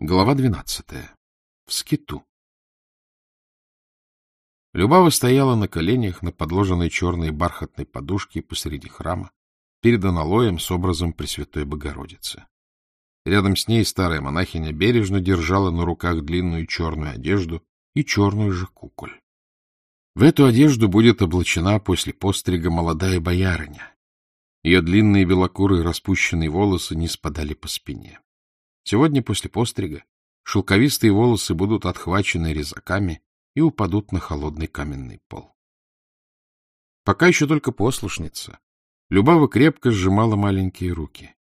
Глава двенадцатая. В скиту. Любава стояла на коленях на подложенной черной бархатной подушке посреди храма, перед аналоем с образом Пресвятой Богородицы. Рядом с ней старая монахиня бережно держала на руках длинную черную одежду и черную же куколь. В эту одежду будет облачена после пострига молодая боярыня. Ее длинные белокурые распущенные волосы не спадали по спине. Сегодня после пострига шелковистые волосы будут отхвачены резаками и упадут на холодный каменный пол. Пока еще только послушница, Любава крепко сжимала маленькие руки.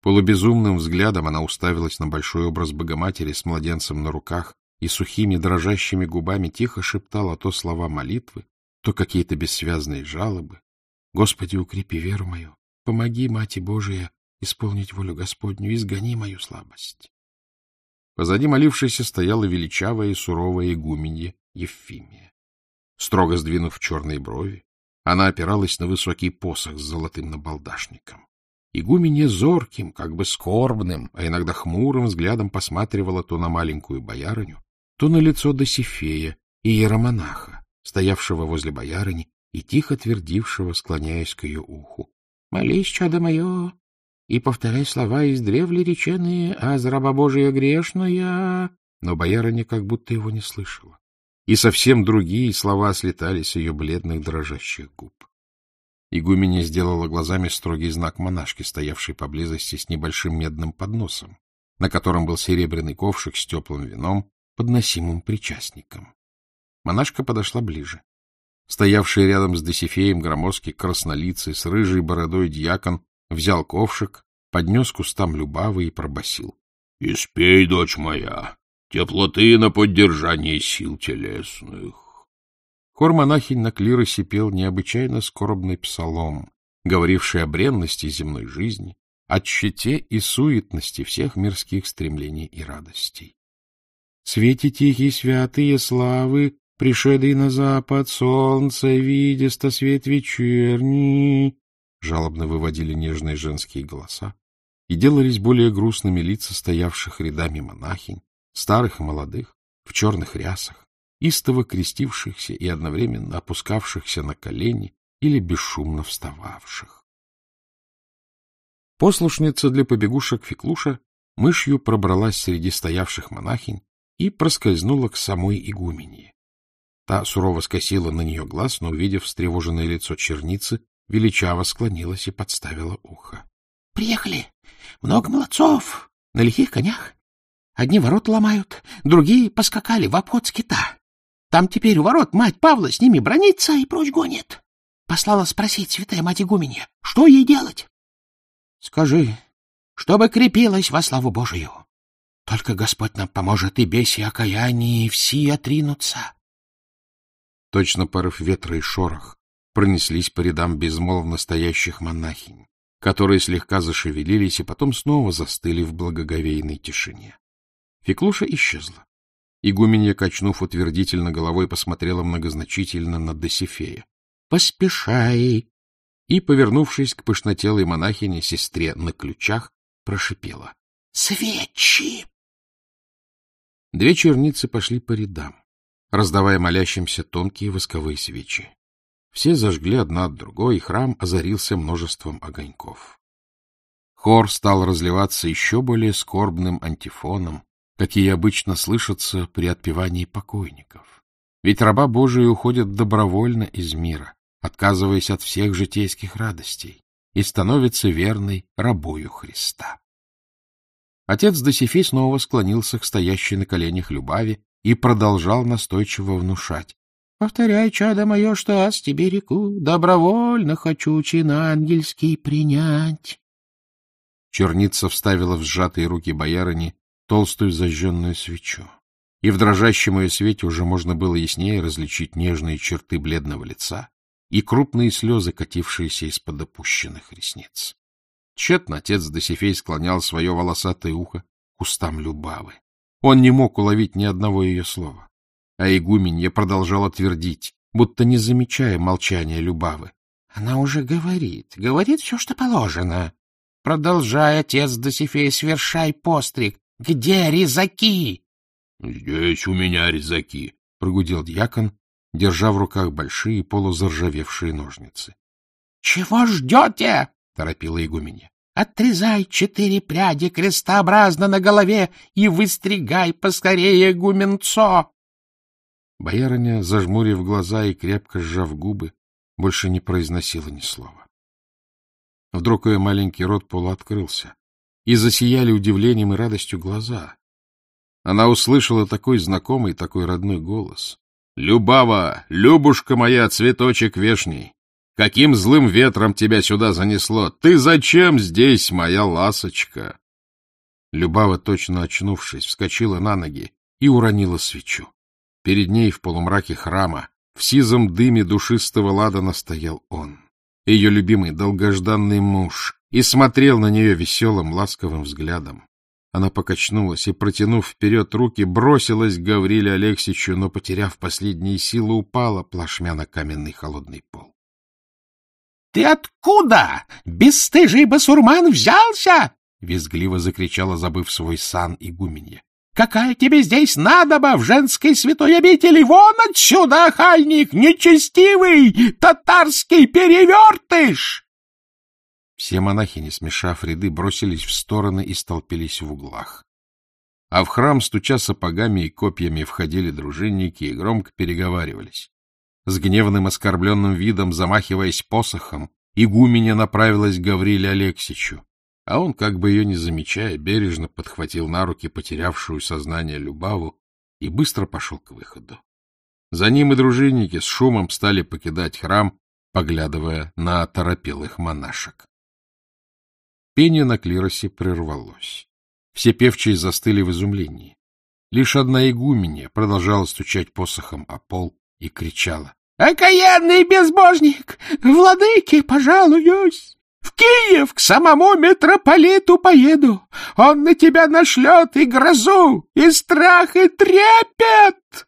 Полубезумным взглядом она уставилась на большой образ Богоматери с младенцем на руках и сухими дрожащими губами тихо шептала то слова молитвы, то какие-то бессвязные жалобы. «Господи, укрепи веру мою, помоги, Мати Божия, исполнить волю Господню, изгони мою слабость. Позади молившейся стояла величавая и суровая игуменья Евфимия. Строго сдвинув черные брови, она опиралась на высокий посох с золотым набалдашником. Игуменья зорким, как бы скорбным, а иногда хмурым взглядом посматривала то на маленькую боярыню, то на лицо Досифея и иеромонаха, стоявшего возле боярыни и тихо твердившего, склоняясь к ее уху. — Молись, чадо мое, и повторяй слова издревле реченые, а за раба Божия грешная. Но боярыня как будто его не слышала, и совсем другие слова слетали с ее бледных дрожащих губ. Игуменя сделала глазами строгий знак монашки, стоявшей поблизости с небольшим медным подносом, на котором был серебряный ковшик с теплым вином, подносимым причастником. Монашка подошла ближе. Стоявший рядом с Досифеем громоздкий краснолицый с рыжей бородой дьякон взял ковшик, поднес к устам Любавы и пробасил: Испей, дочь моя, теплоты на поддержание сил телесных. Хор монахинь на клиросе пел необычайно скорбный псалом, говоривший о бренности земной жизни, о тщете и суетности всех мирских стремлений и радостей. Свете тихие святые славы, пришедый на запад солнце, видеста свет вечерний, жалобно выводили нежные женские голоса, и делались более грустными лица стоявших рядами монахинь, старых и молодых, в черных рясах, истово крестившихся и одновременно опускавшихся на колени или бесшумно встававших. Послушница для побегушек Феклуша мышью пробралась среди стоявших монахинь и проскользнула к самой игумении. Та сурово скосила на нее глаз, но, увидев встревоженное лицо черницы, величаво склонилась и подставила ухо. — Приехали. Много молодцов. На лихих конях. Одни ворот ломают, другие поскакали в обход скита. Там теперь у ворот мать Павла с ними бронится и прочь гонит. Послала спросить святая мать игуменья, что ей делать? — Скажи, чтобы крепилась во славу Божию. Только Господь нам поможет, и беси окаяние, и все отринутся. Точно порыв ветра и шорох пронеслись по рядам безмолвно стоящих монахинь, которые слегка зашевелились и потом снова застыли в благоговейной тишине. Феклуша исчезла. Игуменья, качнув утвердительно головой, посмотрела многозначительно на Досифея. — Поспешай! И, повернувшись к пышнотелой монахине, сестре на ключах, прошипела. — Свечи! Две черницы пошли по рядам, раздавая молящимся тонкие восковые свечи. Все зажгли одна от другой, и храм озарился множеством огоньков. Хор стал разливаться еще более скорбным антифоном, какие обычно слышатся при отпевании покойников. Ведь раба Божия уходит добровольно из мира, отказываясь от всех житейских радостей, и становится верной рабою Христа. Отец Досифей снова склонился к стоящей на коленях Любави и продолжал настойчиво внушать. Повторяй, чадо мое, что аз тебе реку, добровольно хочу чин ангельский принять. Черница вставила в сжатые руки боярыни толстую зажженную свечу, и в дрожащем ее свете уже можно было яснее различить нежные черты бледного лица и крупные слезы, катившиеся из-под опущенных ресниц. Тщетно отец Досифей склонял свое волосатое ухо к устам Любавы. Он не мог уловить ни одного ее слова. А игуменья продолжала твердить, будто не замечая молчания Любавы. — Она уже говорит, говорит все, что положено. Продолжай, отец Досифей, свершай постриг, — Где резаки? — Здесь у меня резаки, — прогудел дьякон, держа в руках большие полузаржавевшие ножницы. — Чего ждете? — торопила игуменья. — Отрезай четыре пряди крестообразно на голове и выстригай поскорее гуменцо. Боярыня, зажмурив глаза и крепко сжав губы, больше не произносила ни слова. Вдруг ее маленький рот полуоткрылся, и засияли удивлением и радостью глаза. Она услышала такой знакомый, такой родной голос. — Любава, Любушка моя, цветочек вешний! Каким злым ветром тебя сюда занесло? Ты зачем здесь, моя ласочка? Любава, точно очнувшись, вскочила на ноги и уронила свечу. Перед ней в полумраке храма, в сизом дыме душистого ладана стоял он, ее любимый долгожданный муж, и смотрел на нее веселым, ласковым взглядом. Она покачнулась и, протянув вперед руки, бросилась к Гавриле Алексичу, но, потеряв последние силы, упала плашмя на каменный холодный пол. — Ты откуда, бесстыжий басурман, взялся? — визгливо закричала, забыв свой сан игуменья. — Какая тебе здесь надоба в женской святой обители? Вон отсюда, охальник, нечестивый, татарский перевертыш! Все монахини, смешав ряды, бросились в стороны и столпились в углах. А в храм, стуча сапогами и копьями, входили дружинники и громко переговаривались. С гневным оскорбленным видом, замахиваясь посохом, игуменя направилась к Гавриле Алексичу, а он, как бы ее не замечая, бережно подхватил на руки потерявшую сознание Любаву и быстро пошел к выходу. За ним и дружинники с шумом стали покидать храм, поглядывая на оторопелых монашек. Пение на клиросе прервалось. Все певчие застыли в изумлении. Лишь одна игуменья продолжала стучать посохом о пол и кричала. — Окаянный безбожник! Владыки, пожалуюсь! Киев к самому митрополиту поеду. Он на тебя нашлет и грозу, и страх, и трепет.